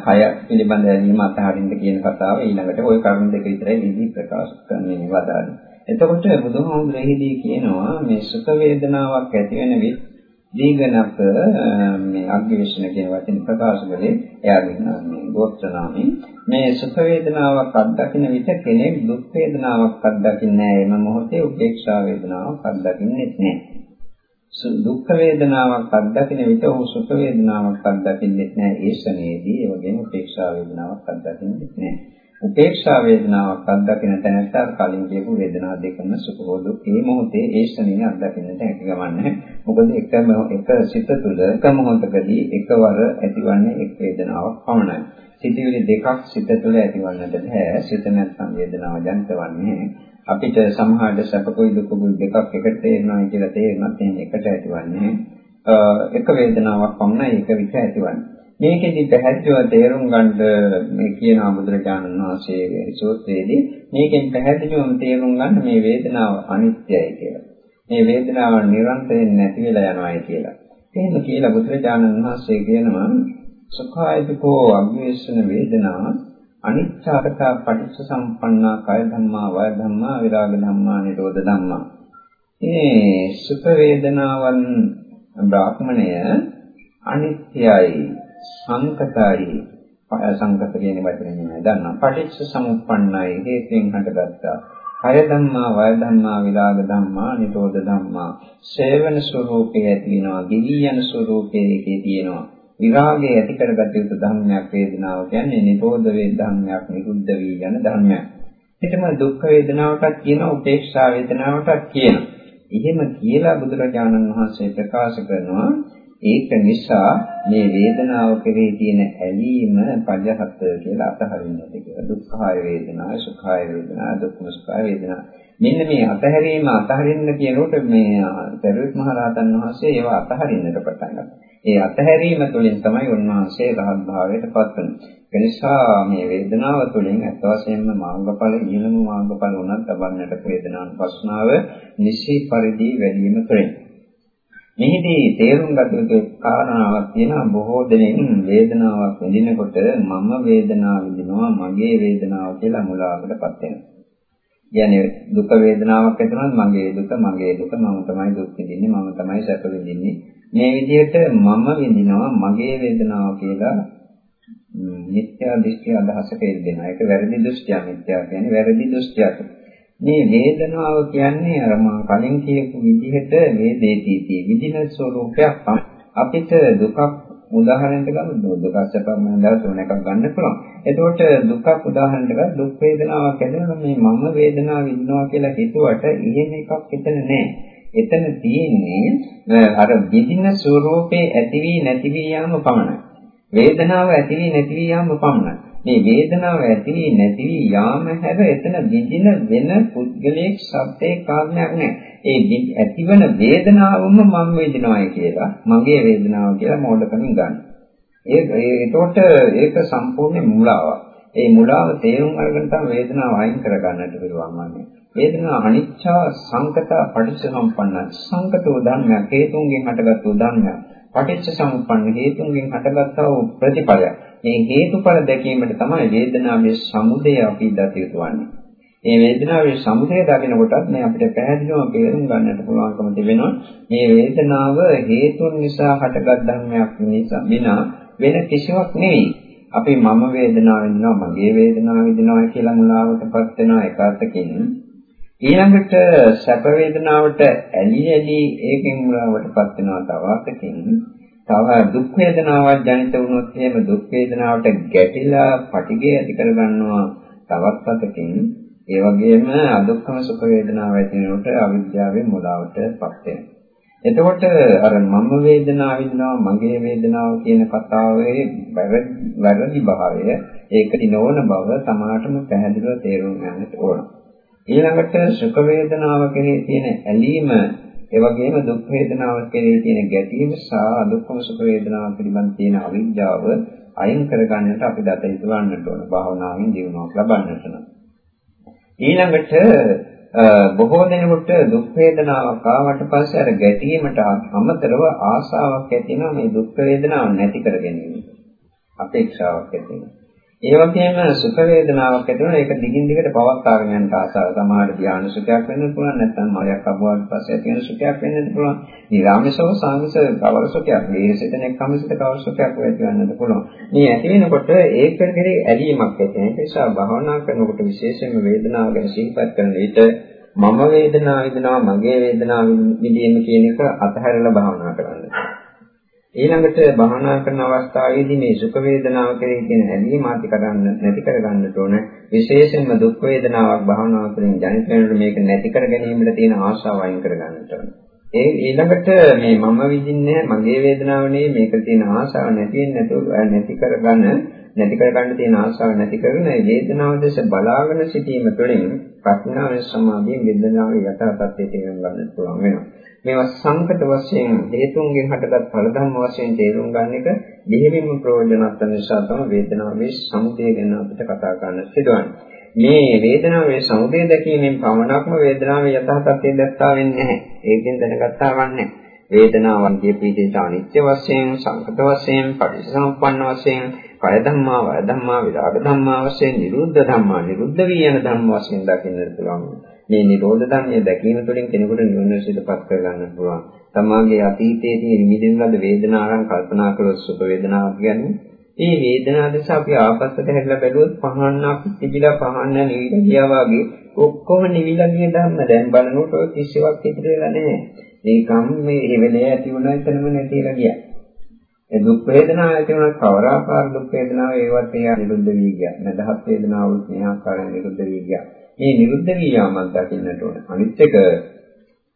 කය පිළිබඳ ගැනීම අත්හරින්න කියන කතාව ඊළඟට ওই කරුණු දෙක විතරයි ඉදි ප්‍රකාශ කරන්නේ වදාළේ. එතකොට බුදුහාමුදුරුවෝ එහිදී කියනවා මේ සුඛ වේදනාවක් ඇති වෙන විට දීගණක මේ අග්ගවිෂණ කියන වචන ප්‍රකාශ කරේ එයාගේ මේ ගෝත්‍ර නාමයෙන් මේ සුඛ වේදනාවක් අත්දකින්න විට කෙනෙක් දුක් වේදනාවක් අත්දකින්නේ නැහැ. එම මොහොතේ උපේක්ෂා වේදනාවක් අත්දකින්නේ නැහැ. දුක් වේදනාවක් අත්දකින්න විට ඔහු සුඛ වේදනාවක් අත්දකින්නේ නැහැ. ඒ ශනේදී ඒ වගේම උපේක්ෂා වේදනාවක් අත්දකින්නේ නැහැ. උපේක්ෂා වේදනාවක් අත්දකින තැනට කලින් කියපු වේදනා දෙකම සුඛෝ දුක් මේ මොහොතේ ඒ ශරීරය අත්දකින්නට හැකි ගමන්නේ. මොකද එකම එක සිත තුළ එක මොහොතකදී එකවර ඇතිවන්නේ එක් වේදනාවක් පමණයි. සිතිවිලි දෙකක් සිත තුළ ඇතිවන්නට බෑ. සිත නැත්නම් වේදනාව ජනිතවන්නේ අපිට සමහරට සැපකුයි දුකුයි දෙකක් එකට තේරෙනවා කියලා තේරෙනත් එහෙම එකට ඇතිවන්නේ එක වේදනාවක් පමණයි එක විට ඇතිවන්නේ. මේකෙදි පැහැදිලිව තේරුම් ගන්න මේ කියන බුදුරජාණන් වහන්සේගේ සූත්‍රයේදී මේකෙන් පැහැදිලිවම තේරුම් ගන්න මේ වේදනාව අනිත්‍යයි කියලා. මේ වේදනාව නිරන්තරයෙන් නැති වෙලා යනවායි කියලා. එහෙම කියලා බුදුරජාණන් වහන්සේ කියනවා සුඛායතිකෝ අග්වේෂණ වේදනා අනිච්චාරතා පටිච්ච සම්පන්නා කය ධම්මා වය ධම්මා විරාග ධම්මා නිරෝධ ධම්මා. මේ සුඛ වේදනාවන් බ්‍රාහ්මණය අනිත්‍යයි සංකතයි සංකත කියන වචනේ මම දන්නවා. පටිච්ච සමුප්පන්නයි හේතෙන් හටගත්තා. කය ධම්මා, වය ධම්මා, විරාග ධම්මා, නිරෝධ ධම්මා. සේවන ස්වરૂපයේ ඇති වෙනවා, දිවි යන ස්වરૂපයේ ඒකේ තියෙනවා. විරාගය ඇති කරගත යුතු ධර්මයක් වේදනාව කියන්නේ නිරෝධ වේ ධර්මයක්, නිරුද්ධ වී යන ධර්මයක්. එතම දුක් වේදනාවටත් කියනවා, උපේක්ෂා වේදනාවටත් කියනවා. එහෙම කියලා බුදුරජාණන් වහන්සේ ප්‍රකාශ කරනවා ඒක නිසා මේ වේදනාව කෙරෙහි තියෙන ඇලීම පජහත් කියලා අතහරින්නට කියලා. දුක්ඛාය වේදනා, සුඛාය වේදනා, දුක්ඛ සුඛාය වේදනා. මෙන්න මේ අතහැරීම අතහරින්න කියනකොට මේ සරියුත් මහ රහතන් වහන්සේ ඒවා අතහරින්නට පටන් ගත්තා. ඒ අතහැරීම තුළින් තමයි උන්වහන්සේ රහත් භාවයට පත් වෙන්නේ. ඒ නිසා මේ වේදනාව තුළින් අත් වශයෙන්ම මාර්ගඵල ඊළම මාර්ගඵල උනත් ලබන්නට වේදනානුපස්නාව නිසි පරිදි වැඩිම තුළින් මෙහිදී තේරුම් ගත යුතු කාරණාවක් තියෙනවා බොහෝ දෙනෙක් වේදනාවක් විඳිනකොට මම වේදනාව විඳිනවා මගේ වේදනාව කියලා මුලාවකටපත් වෙනවා. කියන්නේ දුක වේදනාවක් ඇතිවෙනවා මගේ දුක මගේ දුක මම තමයි දුක් විඳින්නේ මම තමයි සැප විඳින්නේ මේ විදිහට මම විඳිනවා මගේ වේදනාව කියලා මිත්‍යා දෘෂ්ටි අදහසක යෙදෙනවා. ඒක වැරදි දෘෂ්ටියක්. මිත්‍යා කියන්නේ වැරදි දෘෂ්ටියක්. මේ වේදනාව කියන්නේ අර මම කලින් කියපු විදිහට මේ දේටීති විදින ස්වરૂපයක් තමයි. අපිට දුකක් උදාහරණයක් ගමු දුක සැපම දවස් තුන එකක් ගන්න පුළුවන්. එතකොට දුකක් උදාහරණයක් ගන්න දුක් වේදනාවක් ඇතිවෙනවා මේ මම වේදනාව විඳිනවා කියලා හිතුවට එහෙම එකක් එතන නැහැ. එතන තියෙන්නේ අර විදින ස්වરૂපේ ඇති වී නැති වී යාම පමණයි. වේදනාව ඇති වී නැති වී යාම පමණයි. මේ වේදනාව ඇති වී නැති වී යාම හැර එතන විඳින වෙන පුද්ගලයෙක් සත්‍යයේ කාරණයක් නැහැ. ඒ ඇතිවන වේදනාවම මම වේදනාවයි කියලා මගේ වේදනාව කියලා මෝඩකමින් ගන්න. ඒ ඒකට ඒක සම්පූර්ණ මුලාවක්. ඒ මුලාව තේරුම් අරගෙන තමයි වේදනාව අයින් කරගන්නට පුළුවන් වන්නේ. වේදනාව අනිච්චා සංකත පටිච්චසමුප්පන්න සංකතෝ ධර්මයක් හේතුන්ගෙන් හටගත් ධර්මයක්. පටිච්ච සමුප්පන්න හේතුන්ගෙන් හටගත්තා වූ ප්‍රතිඵලය. මේ හේතුඵල දැකීමට තමයි වේදනාවේ සමුදය අපි දත යුතු වන්නේ. මේ වේදනාවේ සමුදය දකින කොටත් මේ අපිට පැහැදිලිවම තේරුම් ගන්නට පුළුවන්කම තිබෙනවා. මේ වේදනාව හේතුන් නිසා හටගත් ධර්මයක් නිසා විනා වෙන කිසිවක් නෙවෙයි. අපි මම වේදනාව විඳිනවා මගේ වේදනාව විඳිනවා කියලා මුලාවටපත් වෙනවා එකwidehatකින් ඊළඟට සැප වේදනාවට ඇලි ඇලි ඒකෙන් මුලාවටපත් වෙනවා තවකකින්. තව දුක් වේදනාවක් ජනිත වුණොත් එහෙම දුක් වේදනාවට ගැටිලා පටිගය ඇති කරගන්නවා තවත් අතකින්. ඒ වගේම අදුක්කම සුඛ වේදනාව ඇති වෙනකොට අවිද්‍යාවේ මුලාවටපත් වෙනවා. එතකොට අර මම වේදනාව විඳිනවා මගේ වේදනාව කියන කතාවේ වැරදි භාවය ඒකටි නොවන බව තමාටම පැහැදිලිව තේරුම් ගන්නට ඕන. ඊළඟට සුඛ වේදනාව කෙරෙහි තියෙන ඇලීම ඒ වගේම දුක් වේදනාව කෙරෙහි තියෙන ගැටීම සහ දුක්ඛම සුඛ වේදනාව පිළිබඳ තියෙන අවිද්‍යාව අයින් කරගන්නට අපි දත යුතු වන්නට ඕන. භාවනාවෙන් දියුණුවක් ලබන්නට ඕන. ඊළඟට බොහෝ දෙනෙකුට දුක් වේදනාවක් ආවට පස්සේ අර ගැටීමට අමතරව ආසාවක් ඇති වෙනවා මේ දුක් වේදනාව නැති කර ගැනීම. අපේක්ෂාවක් ඇති වෙනවා. ඒ වගේම සුඛ වේදනාවක් ඇති වෙනවා ඒක දිගින් දිගට පවත්වාගෙන යන ආසාව. සමහර ධ්‍යාන සුඛයක් වෙන්න පුළුවන් නැත්නම් මායක් අබුවාට පස්සේ ඇති වෙන සුඛයක් වෙන්නත් පුළුවන්. නිරාමසව සාමස කවර සුඛයක්. මේසිතෙනෙක් කමසිත කවර සුඛයක් වෙති වෙන්නත් පුළුවන්. මේ ඇති වෙනකොට ඒක කෙරේ ඇලීමක් ඇති වෙන නිසා භාවනා කරනකොට විශේෂයෙන්ම වේදනාව ගැන සිහිපත් කරන විට මම වේදනාව විඳිනවා මගේ වේදනාව විඳීම කියන එක අතහැරලා භාවනා කරන්න. ඊළඟට භාවනා කරන අවස්ථාවේදී මේ සුඛ වේදනාව කෙරෙහි තියෙන ඇලීම ඇති කරගන්න නැති කරගන්නට ඕන විශේෂයෙන්ම දුක් වේදනාවක් භාවනාව තුළින් ජනිත වෙනකොට මේක නැති කර ගැනීමට තියෙන ආශාව අයින් කරගන්නට ඕන. ඒ ඊළඟට මේ මම විඳින්නේ මගේ වේදනාව නෙවෙයි මේක තියෙන ආශාව නැති වෙන්නේ නැතුව නැති කරගන්න නැති කරගන්න තියෙන ආශාව නැති කරන වේදනාව දැස බලාගෙන සිටීම තුළින් ප්‍රඥාව සමාධියෙන් වේදනාවේ යථා තත්ත්වය තේරුම් ගන්නට පුළුවන් වෙනවා. මේවා සංකත වශයෙන් හේතුන්ගෙන් හටගත් ඵල ධර්ම වශයෙන් තේරුම් ගන්න එක දෙහිමින්ම ප්‍රයෝජනවත් නිසා තමයි වේදනාවේ සමුදය ගැන අපිට කතා කරන්න සිදුවන්නේ. මේ වේදනාවේ සමුදය දැකීමෙන් පමණක්ම වේදනාවේ යථා තත්ත්වය දැක්තා වෙන්නේ නැහැ. ඒකෙන් දැනගත්තා වන්නේ වේදනාවන් කියපීඨ අනිත්‍ය වශයෙන්, සංකත වශයෙන්, පටිච්චසමුප්පන්න වශයෙන්, කය ධම්මා, වය ධම්මා, විරාග ධම්මා වශයෙන්, නිරුද්ධ ධම්මා, නිරුද්ධ වී යන ධම්ම වශයෙන් දකින්නට පුළුවන්. මේ නිරෝධ ධර්මය දැකීම තුළින් කෙනෙකුට නිවන සිතපත් කර ගන්න පුළුවන්. තමාගේ අතීතයේ තියෙන නිමිදෙන ලද වේදනාවන් කල්පනා කළොත් සුඛ වේදනාවක් කියන්නේ මේ වේදනාව නිසා අපි ආපස්සට හැරිලා බැලුවොත් පහන්නක් තිබිලා පහන්න නිවිලා ගියා වගේ ඔක්කොම නිවිලා ගිය ධර්ම දැන් බලනකොට ඔය කිසිවක් ඉතිරි වෙලා නැහැ. ඒකම් මේ හේවලේ ඇති වුණා එතනම නැතිලා ගියා. ඒ දුක් වේදනාව ඇති වුණා කවර ආකාර දුක් වේදනාව ඒවත් එයා නිරුද්ධ වී ගියා. නදහත් වේදනාව මේ ආකාරයෙන් නිරුද්ධ වී ගියා. මේ නිරුද්ධ වී යාමක් දකින්නට ඕන. අනිත් එක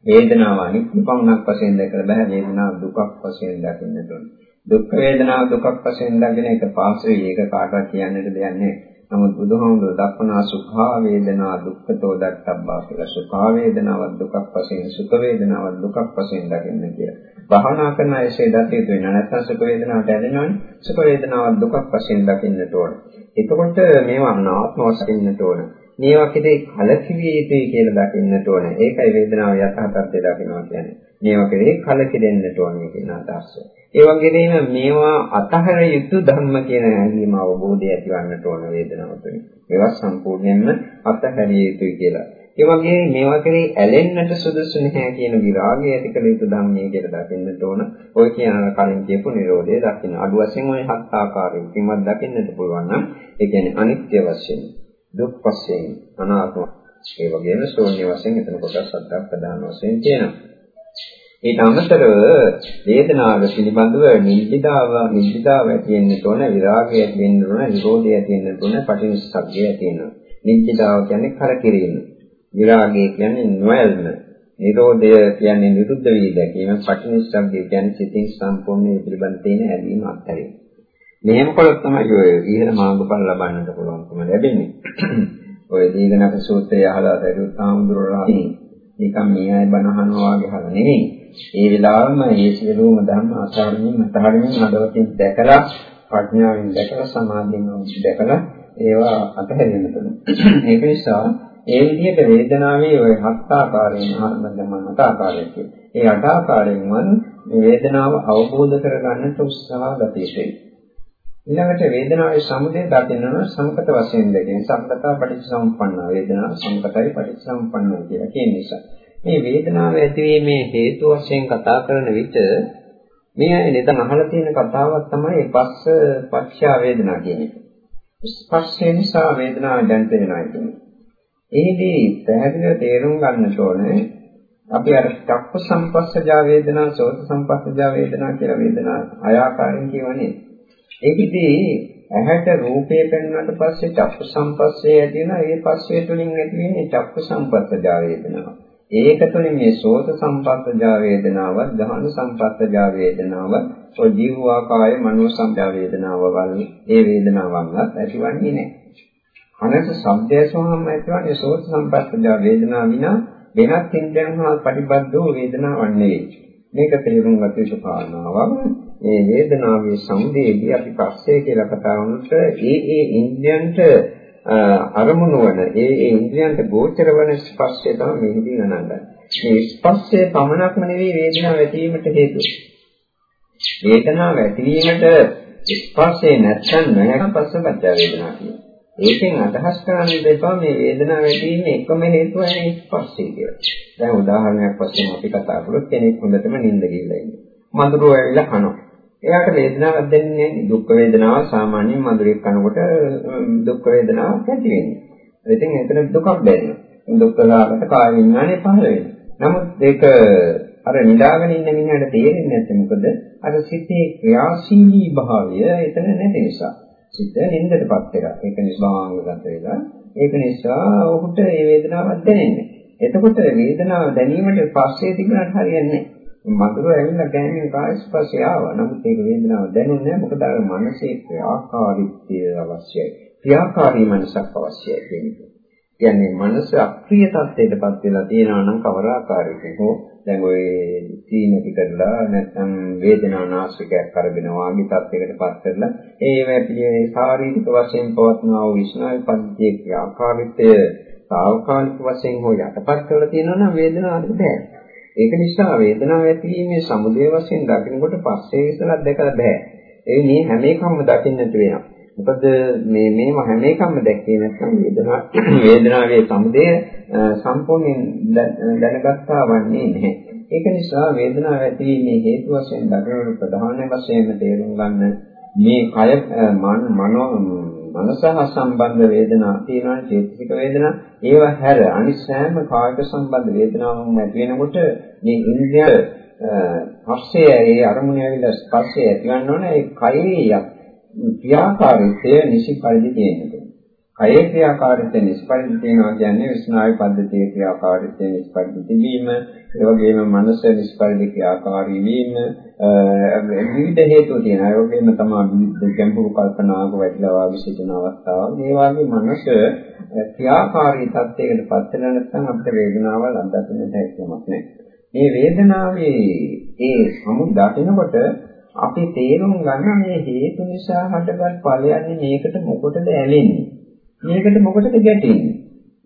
වේදනාව අනිත්‍ය පමණක් වශයෙන් දැකලා බෑ වේදනාව දුකක් වශයෙන් දකින්නට ඕන. දුක් වේදනාව දුකක් වශයෙන් දකින එක පාසෙයි ඒක කාටවත් කියන්නට දෙයක් නැහැ. නමුත් බුදුහාමුදුරුවෝ දක්වනා සුඛා වේදනා දුක්ඛතෝ දත්තබ්බා කියලා. සුඛා වේදනාව දුකක් වශයෙන් සුඛ වේදනාව දුකක් වශයෙන් දකින්න කියලා. භාවනා කරන අයසේ දතිය වෙන නැත්නම් සුඛ වේදනාවට ඇලෙනවනේ. සුඛ වේදනාව දුකක් වශයෙන් දකින්නට ඕන. එතකොට මේවා අනාත්ම වශයෙන් ඉන්නට ඕන. මේවා කෙරේ කලකිරිය යුතුයි කියලා දකින්නට ඕනේ. ඒකයි වේදනාව යථා තත්ත්වය දකින්නවා කියන්නේ. මේවා කෙරේ කලකිරෙන්නට ඕනේ කියන අදහස. ඒ වගේම මේවා අතහැර යුතු ධර්ම කියන හැඟීම අවබෝධය ඇතිවන්නට ඕන වේදනාව තුළින්. ඒවා සම්පූර්ණයෙන්ම අතහැරිය යුතුයි කියලා. ඒ වගේ මේවා කෙරේ ඇලෙන්නට සුදුසු නැහැ කියන විරාගය ඇති කළ යුතු ධර්මයේ කියලා දකින්නට ඕන. ඔය කියන කලින් කියපු Nirodhe දකින්න. අඩු වශයෙන් ওই හත් ආකාරයකින්වත් දකින්නට පුළුවන් නම් ඒ කියන්නේ අනිත්‍ය වශයෙන්, දුක් වශයෙන්, අනාත්ම ඒ වගේම ශූන්‍ය වශයෙන් එතන කොටස් හතක් ප්‍රධාන වශයෙන් තියෙනවා. ඊට අමතරව වේදනාව පිළිබඳව නිබ්බිදාව නිබ්බිදාව ඇති වෙන්න ඕන විරාගය ඇති වෙන්න ඕන නිරෝධය ඇති වෙන්න ඕන පටිනිස්සග්ගය ඇති වෙනවා නිබ්බිදාව කියන්නේ කරකිරීම. විරාගය කියන්නේ නොයල්ම. නිරෝධය කියන්නේ නිරුද්ධ වී දැකීම. පටිනිස්සග්ගය කියන්නේ සිතින් සම්පූර්ණ පිළිබඳ තියෙන ඇලීම අත්හැරීම. මෙහෙම කළොත් තමයි ඔය ඊහළ මාර්ගඵල ලබන්නට පුළුවන්කම ලැබෙන්නේ <coughs> ඔය දීඝනක සූත්‍රය අහලා දරුවෝ තාමුදුරලා නිකන් මේ අය බණ අහනවා වගේ අහලා නෙමෙයි ඒ වෙලාවෙම මේ සියලුම ධර්ම ආචාරණින් අතහරින්න හදවතින් දැකලා ප්‍රඥාවෙන් දැකලා සමාධියෙන් දැකලා ඒවා අතහැරෙන්න පුළුවන්. <coughs> ඒක නිසා ඒ විදිහට වේදනාවේ ওই හත් ආකාරයෙන් ආත්මදම හත ආකාරයෙන් ඒ අට ආකාරයෙන්ම මේ වේදනාව අවබෝධ කරගන්නට උත්සාහ ගත යුතුයි. ඊළඟට වේදනාවේ සමුදය දකින්න සංකත වශයෙන් දෙකෙන් සංකතා පටිච්චසමුප්පන්න වේදනා සංකතයි පටිච්චසමුප්පන්න කියලා කියන නිසා මේ වේදනාව ඇතිවීමේ හේතු වශයෙන් කතා කරන විට මේ අය නිතර අහලා තියෙන කතාවක් තමයි පස්ස පක්ෂා වේදනා කියන එක. ස්පර්ශය නිසා වේදනාව දැන් තේරෙනවා කියන්නේ. ඒදී පැහැදිලිව තේරුම් ගන්න ඕනේ අපි අර චක්ක සම්පස්සජා වේදනා, සෝත සම්පස්සජා වේදනා කියලා වේදනා ආයාකාරයෙන් කියවනේ. ඒකෙදී ඇහැට රූපය පෙන්වන්නට පස්සේ චක්ක සම්පස්සේ ඇති වෙන ඒ පස්සේ තුලින් ඇති වෙන්නේ චක්ක සම්පස්සජා වේදනාව. ඒක තුළින් මේ සෝත සම්පස්සජා වේදනාවත් ධාන සම්පස්සජා වේදනාවත් ඔය ජීවවා කාය මනෝ සංජා වේදනාව වල ඒ වේදනාවන්වත් ඇතිවන්නේ නැහැ. අනස සම්දේශවම ඇතිවන්නේ සෝත සම්පස්සජා වේදනාව විනා වෙනත් ඉන්ද්‍රයන් හා ප්‍රතිබද්ධ වූ වේදනාවක් නෙවෙයි. මේක තේරුම් ගත යුතු කාරණාවක්. මේ වේදනාවේ සමුදේදී අපි පස්සේ කියලා කතා වුණොත් ඒ ඒ ඉන්ද්‍රයන්ට අරමුණු වන ඒ ඒ ඉන්ද්‍රියන්ට ගෝචර වන ස්පර්ශය තමයි මෙහිදී ගණන්ගන්නේ. මේ ස්පර්ශය පමණක්ම නෙවෙයි වේදනාව ඇතිවීමට හේතුව. වේදනාව ඇතිවීමට ස්පර්ශය නැත්නම් නැහැ පස්සපච්ච වේදනා කියන්නේ. ඒකෙන් අදහස් කරන්න දෙපා මේ වේදනාව ඇතිවීමේ එකම හේතුව නේ ස්පර්ශය කියලා. දැන් උදාහරණයක් වශයෙන් අපි කතා කරොත් කෙනෙක් හොඳටම නිින්ද ගිහලා ඉන්නේ. මඳුරෝ ඇවිල්ලා කනවා. එයාට වේදනාවක් දැනෙන්නේ නැහැ. දුක් වේදනාව සාමාන්‍යයෙන් මధుරයක් කනකොට දුක් වේදනාවක් ඇති වෙන්නේ. ඉතින් එතන දුකක් දැනෙනවා. දුක් වේදනාවට කාය විඥානය පහළ වෙනවා. නමුත් ඒක අර නිදාගෙන ඉන්න මිනිහට තේරෙන්නේ නැත්නම් මොකද? අර සිතේ ක්‍රියාශීලී භාවය එතන නැති නිසා. සිත නින්දටපත් වෙලා. ඒක නිස්භාංගගත වෙලා. ඒක නිසා ඔහුට මේ වේදනාවක් දැනෙන්නේ. එතකොට වේදනාව දැනීමට පස්සේ තිබුණාට හරියන්නේ නැහැ. මధుර ඇවිල්ලා ගෑනේ කාය ස්පර්ශය ආවා. නමුත් ඒක වේදනාව දැනුන්නේ නැහැ. මොකද අර මනසේ ක්‍රියාකාරීත්වය අවශ්‍යයි. ක්‍රියාකාරී මනසක් අවශ්‍යයි කියන්නේ. කියන්නේ මනස අක්‍රීය තත්ත්වයටපත් වෙලා තියෙනවා නම් කවර ආකාරයකින් හෝ දැන් ඔය සීනති කරලා නැත්නම් වේදනා නාශකයක් අරගෙන වාගේ තත්ත්වයකටපත් කරලා ඒ වැපියේ ශාරීරික වශයෙන් පවත්නා වූ විශ්නාවේ පද්ධතියේ ක්‍රියාකාරීත්වය తాවකාලික වශයෙන් හෝ යටපත් කරලා තියෙනවා නම් වේදනාවක් බෑ. ඒක නිසා වේදනාව ඇතිවීමේ සමුදය වශයෙන් දකිනකොට පස්සේ ඉස්සලා දැකලා බෑ. ඒ මේ හැම එකක්ම දකින්නට වෙනවා. මොකද මේ මේව හැම එකක්ම දැක්කේ නැත්නම් වේදනාව <coughs> වේදනාවේ සමුදය සම්පූර්ණයෙන් දැනගත්තා වන්නේ නැහැ. ඒක නිසා වේදනාව ඇතිවීමේ හේතු වශයෙන් දකින ප්‍රධාන වශයෙන්ම තේරුම් ගන්න මේ කය මනෝ මනස හා සම්බන්ධ වේදනා තියෙනවා චේතසික වේදනා. ඒවා හැර. අනිත් සෑම කායික සම්බන්ධ වේදනාවක්ම ඇති වෙනකොට මේ ඉන්ද්‍රිය ස්පර්ශය ඒ අරමුණ ඇවිල්ලා ස්පර්ශය ඇතිවන්න ඕනේ ඒ කයේ ක්‍රියාකාරීත්වය නිසි පරිදි තියෙනවා. කයේ ක්‍රියාකාරීත්වය නිස්පරිදි තියෙනවා කියන්නේ විස්නායු පද්ධතියේ ක්‍රියාකාරීත්වය නිස්පරිදි තිබීම, ඒ වගේම මනස නිස්පරිදි ක්‍රියාකාරී වීම, විවිධ හේතු තියෙනවා. ඒ වගේම තමයි විවිධ ගැඹුරු කල්පනාවක වැටලා වාගේ සිටින අවස්ථාවක්. මේ වගේ මනස ක්‍රියාකාරී තත්යකට පත් වෙන නැත්නම් අපිට වේදනාවල් අත්දකින්න හැකියාවක් නැහැ. මේ වේදනාවේ ඒ සමු දකිනකොට අපි තේරුම් ගන්න මේ හේතු නිසා හටගත් ඵලයන්නේ මේකට මොකටද ඇලෙන්නේ මේකට මොකටද ගැටෙන්නේ?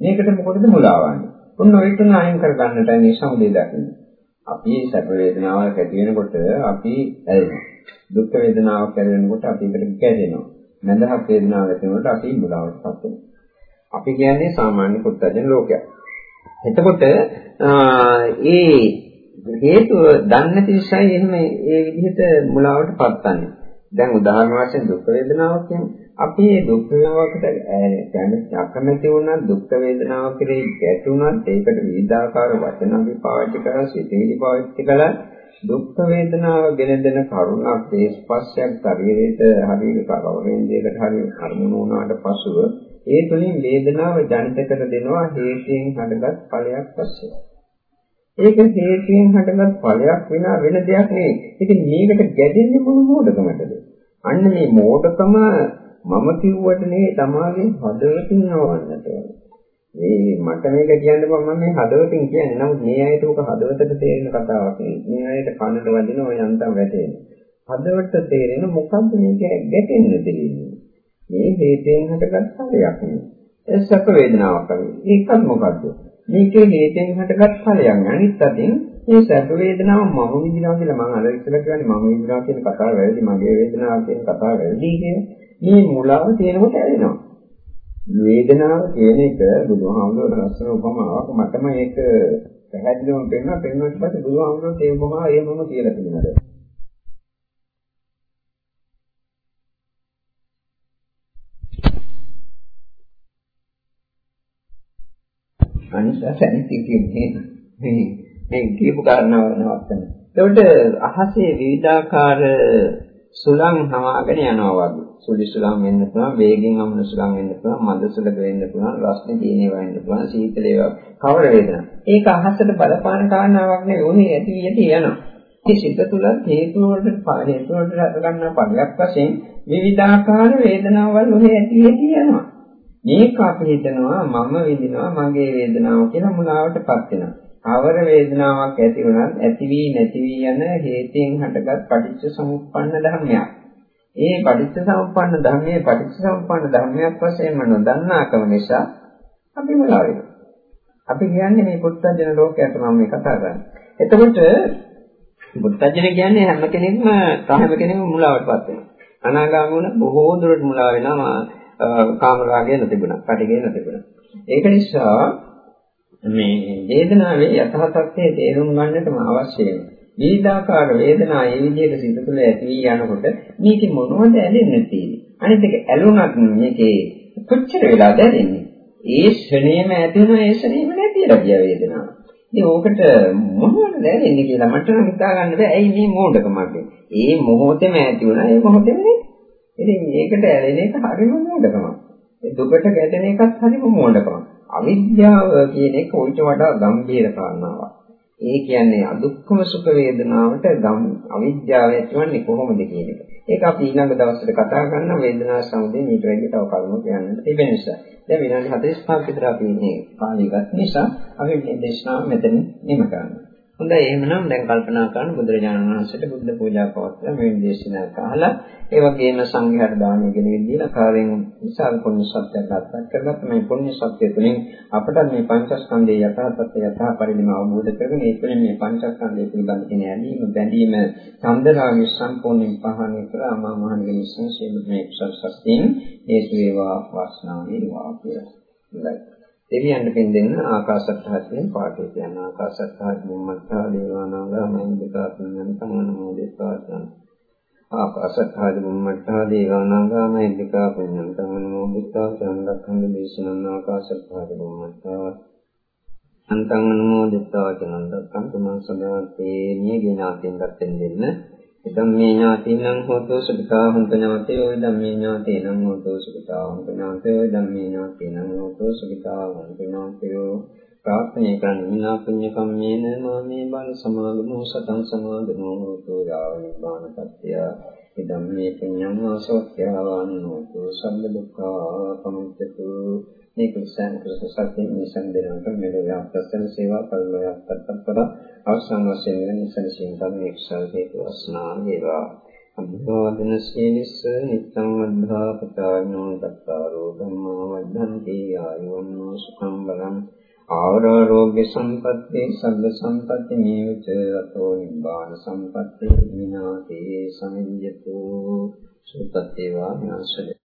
මේකට මොකටද මුලාවන්නේ? ඔන්න ඔය තුන අයින් කර ගන්නට මේ සමුදේ දකින්න. අපි සැප වේදනාවක් ඇති වෙනකොට අපි ඇලෙනවා. දුක් වේදනාවක් ඇති වෙනකොට අපි ඒකට ගැටෙනවා. නැදහක් වේදනාවක් ඇති වෙනකොට අපි මුලාවටපත් වෙනවා. අපි කියන්නේ සාමාන්‍ය පුත්තජන ලෝකයක්. එතකොට ඒ හේතුව දන්නේ නැති නිසා එහෙම ඒ විදිහට මුලාවට පත්වන්නේ. දැන් උදාහරණ වශයෙන් දුක් වේදනාවක් කියන්නේ අපි මේ දුක් වේදනාවකට කැමති අකමැති වුණා දුක් වේදනාව කෙරෙහි ගැටුණත් ඒකට විවිධාකාර වචන අපි පාවිච්චි කරලා සිතේලි පාවිච්චි කළා දුක් වේදනාව ගෙනෙන කරුණක් ඒ ස්පර්ශයක් ශරීරයට හරියට කවරෙන්දයකට හරි අරමුණු වුණාට පසුව ඒ තුලින් වේදනාව ජනිත කර දෙනවා හේතුයෙන් හටගත් ඵලයක් පස්සේ. ඒක හේතුයෙන් හටගත් ඵලයක් විනා වෙන දෙයක් නෙවෙයි. ඒක මේකට ගැදෙන්නේ මොන මෝඩකමටද? අන්න මේ මෝඩකම මම කිව්වට නෙවෙයි තමාගේ හදවතින් නවන්නට ඕනේ. මේ මට මේක කියන්න බෑ මම මේ හදවතින් කියන්නේ. නමුත් මේ අයට උක හදවතට තේරෙන කතාවක් නෙවෙයි. මේ අයට කනට වදින ඔය යන්තම් වැටෙන. හදවතට තේරෙන මොකද්ද මේක ගැටෙන්න දෙන්නේ. මේ හේතෙන් හටගත් ඵලයක් නෙවෙයි. ඒ සැප වේදනාවක් තමයි. ඒකත් මොකද්ද? මේකේ හේතෙන් හටගත් ඵලයක්. අනිත් අතින් මේ සැප වේදනාව මම විඳිනවා කියලා මම අර ඉස්සෙල්ලා කියන්නේ මම විඳිනවා කියන කතාව වැරදි මගේ වේදනාව කියන කතාව වැරදි කියන්නේ. මේ මුලාව තියෙනකොට ඇලෙනවා. වේදනාව කියන එක බුදුහාමුදුරුවෝ ලස්සන උපමාවක් මටම ඒක පැහැදිලිවම පෙන්වනවා පෙන්වුවාට පස්සේ බුදුහාමුදුරුවෝ ඒ උපමාව එහෙමම කියලා තිබුණා. අනිසසෙන් කියන්නේ මේ මේ කියපු කාරණාව නවත්තන. එතකොට අහසේ විවිධාකාර සුළං හමාගෙන යනවා වගේ. සුළි සුළං වෙන්න පුළුවන්, වේගෙන් අමුණු සුළං වෙන්න පුළුවන්, මද සුළඟ වෙන්න පුළුවන්, රස්නේ තියෙන ඒවා වෙන්න පුළුවන්, සීතල ඒවා කවර වේදනා. ඒක අහසට බලපාන කාරණාවක් නෙවෙයි. උනේ ඇති යටි යනවා. මේ සිත තුළ හේතු වලට හේතු වලට රැඳ ගන්න පරියක් වශයෙන් විවිධාකාර වේදනාවල් ඔහේ ඇති යටි යනවා. මේක අපි හිතනවා මම විඳිනවා මගේ වේදනාව කියලා මුලාවටපත් වෙනවා. අවර වේදනාවක් ඇති වුණත් ඇති වී නැති වී යන හේතෙන් හටගත් පටිච්ච සමුප්පන්න ධර්මයක්. ඒ පටිච්ච සමුප්පන්න ධර්මයේ පටිච්ච සමුප්පන්න ධර්මයක් වශයෙන්ම නොදන්නාකම නිසා අපි මුලා වෙනවා. අපි කියන්නේ මේ පුත්තජන ලෝකයට මම මේ කතා කරන්නේ. එතකොට පුත්තජන කියන්නේ හැම කෙනෙක්ම හැම කෙනෙක්ම මුලාවටපත් වෙනවා. අනාගාමී වුණ බොහෝ දුරට මුලා වෙනවා කාමරාගය නොතිබුණා, පටිගය නොතිබුණා. ඒක නිසා මේ වේදනාවේ යථා තත්ත්වයේ තේරුම් ගන්නටම අවශ්‍ය වෙනවා. විවිධාකාර වේදනා ඒ විදිහට සිත තුළ ඇති වී යනකොට මේක මොනවද ඇලෙන්නේ තියෙන්නේ. අනිත් එක ඇලුනත් මේකේ කොච්චර වෙලාද ඇලෙන්නේ. ඒ ශ්‍රණේම ඇති වෙන ඒ ශ්‍රණේම නැතිලා ගිය වේදනාව. ඉතින් ඕකට මොනවද ඇලෙන්නේ කියලා මට නම් හිතා ගන්න බෑ. ඇයි මේ මෝඩකමක්. ඒ මොහොතේම ඇති වුණා ඒ මොහොතේම නේ. ඉතින් මේකට ඇලෙන එක හරිම මෝඩකමක්. ඒ දුකට ගැටෙන එකත් හරිම මෝඩකමක්. අවිද්‍යාව කියන එක ඊට වඩා ගැඹීර කාරණාවක්. ඒ කියන්නේ අදුක්කම සුඛ වේදනාවට ගම් අවිද්‍යාව ඇතිවන්නේ කොහොමද කියන එක. ඒක අපි ඊළඟ දවසට කතා කරන වේදනා සමුදය ඊට වැඩි තව කරුණු කියන්නට තිබෙන නිසා. දැන් විනාඩි 45ක් විතර අපි මේ කාලය ගත නිසා අපි මේ දේශනාව මෙතන නිම කරනවා. හොඳයි එහෙමනම් දැන් කල්පනා කරන්න බුදුරජාණන් වහන්සේට බුද්ධ පූජා පවත්වලා මේ දේශනා කහලා ඒ වගේම සංඝයාට දානය ගෙන දීලා කාර්යෙන් විශාල පුණ්‍ය සත්‍යයක් ගන්නත් කරගත්ත මේ පුණ්‍ය සත්‍ය තුළින් අපට මේ පංචස්කන්ධයේ යථාර්ථය යථා පරිදිම අවබෝධ කරගෙන ඒ තුළින් මේ පංචස්කන්ධය පිළිබඳ කියන ඇලීම බැඳීම චන්දරාගය සම්පූර්ණයෙන් පහණය කර අමා මහ නිවන සංසේම මේ කුසල සස්තින් හේතු වේවා වාසනාව වේවා කියලා. හොඳයි. දෙවියන්ට පින් දෙන්න ආකාශත්හයෙන් පාඨය කියන ආකාශත්හය බුම්මත්තා දේවානාගා මහින්දිකා පුඤ්ඤං අනුමෝදිතා යන ආකාශත්හය බුම්මත්තා දේවානාගා මහින්දිකා පුඤ්ඤං අනුමෝදිතා චන්දක්ඛන්ද දේශනං ආකාශත්හය බුම්මත්තා අන්තං අනුමෝදිතා චනන්දක්ඛන් තුමන් සදාතේ නියගේ ඥාතියෙන්වත් දෙන්න. ධම්මේ ඥාතිනං හෝතෝ සුඛා හුන්ත ඥාතයෝ ධම්මේ ඥාතිනං හෝතෝ සුඛා හුන්ත ඥාතයෝ ධම්මේ ඥාතිනං හෝතෝ සුඛා හුන්ත ඥාතයෝ ප්‍රාර්ථනා කරන්නේ පුඤ්ඤ කම්මේන මාමේ බල සමාගමෝ සතං සමාදමෝ හෝතෝ යාව නිබ්බාන සත්‍ය. ඉදම්මේ පුඤ්ඤං ආසෝත්‍යාවන් හෝතෝ සම්බ දුක්ඛා පමුච්චතු මේ කුසයන් කුසල සත්‍ය නිසන් දෙනකොට මෙලොව යක්තන සේවා පරිලෝය යක්තප්පර අවසන් වශයෙන් වෙන නිසනසින් තමයි කුසල හේතු වස්නා වේවා. අභිවාදන සීලිස්ස නිත්තං වද්ධා පතානෝ දත්තාරෝ ධම්මා වද්ධන්ති ආයුවන්නෝ සුඛං බලං. ආරෝග්‍ය සම්පatti සබ්බ සම්පatti නීවච අතෝ නිබ්බාන සම්පatti විනාතේ සමිඤ්ඤතු. සුත්තේවා ඥාසලේ